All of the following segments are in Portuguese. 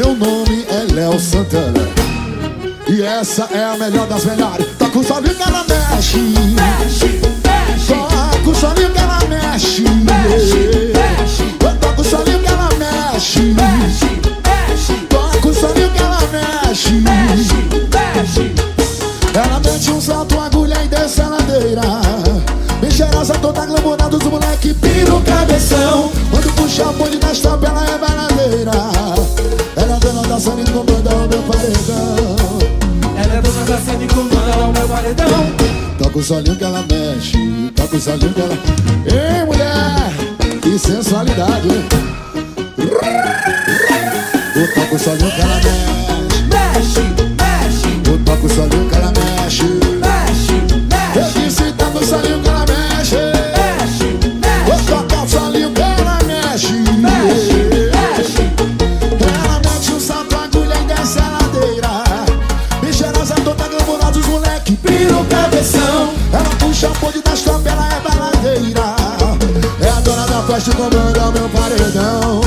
nome é Léo Santana. E essa é a melhor das melhores. Toca o solinho que ela mexe. Mexe, mexe, Toca o solinho que ela mexe. mexe, mexe, Toca o solinho que ela mexe. mexe, mexe, Toca o solinho que ela mexe. mexe, mexe. Ela mete um salto, agulha e desce a ladeira. Bem cheirosa, toda glamurada, os moleque pira o cabeção. Quando puxa a bonde da estampa, ela é baladeira. Paredão. Toca o solinho que ela mexe, toca o solinho que ela. Ei, mulher, que sensualidade, hein? Eu toco o solinho que ela mexe, Mexe, mexe, eu toco o solinho que ela mexe, festa e comanda o meu paredão.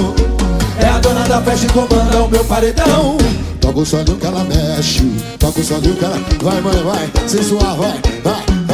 É a dona da festa e comanda o meu paredão. Toca o solinho que ela mexe, toca o solinho que ela. Vai, mãe, vai, sensual, vai, vai.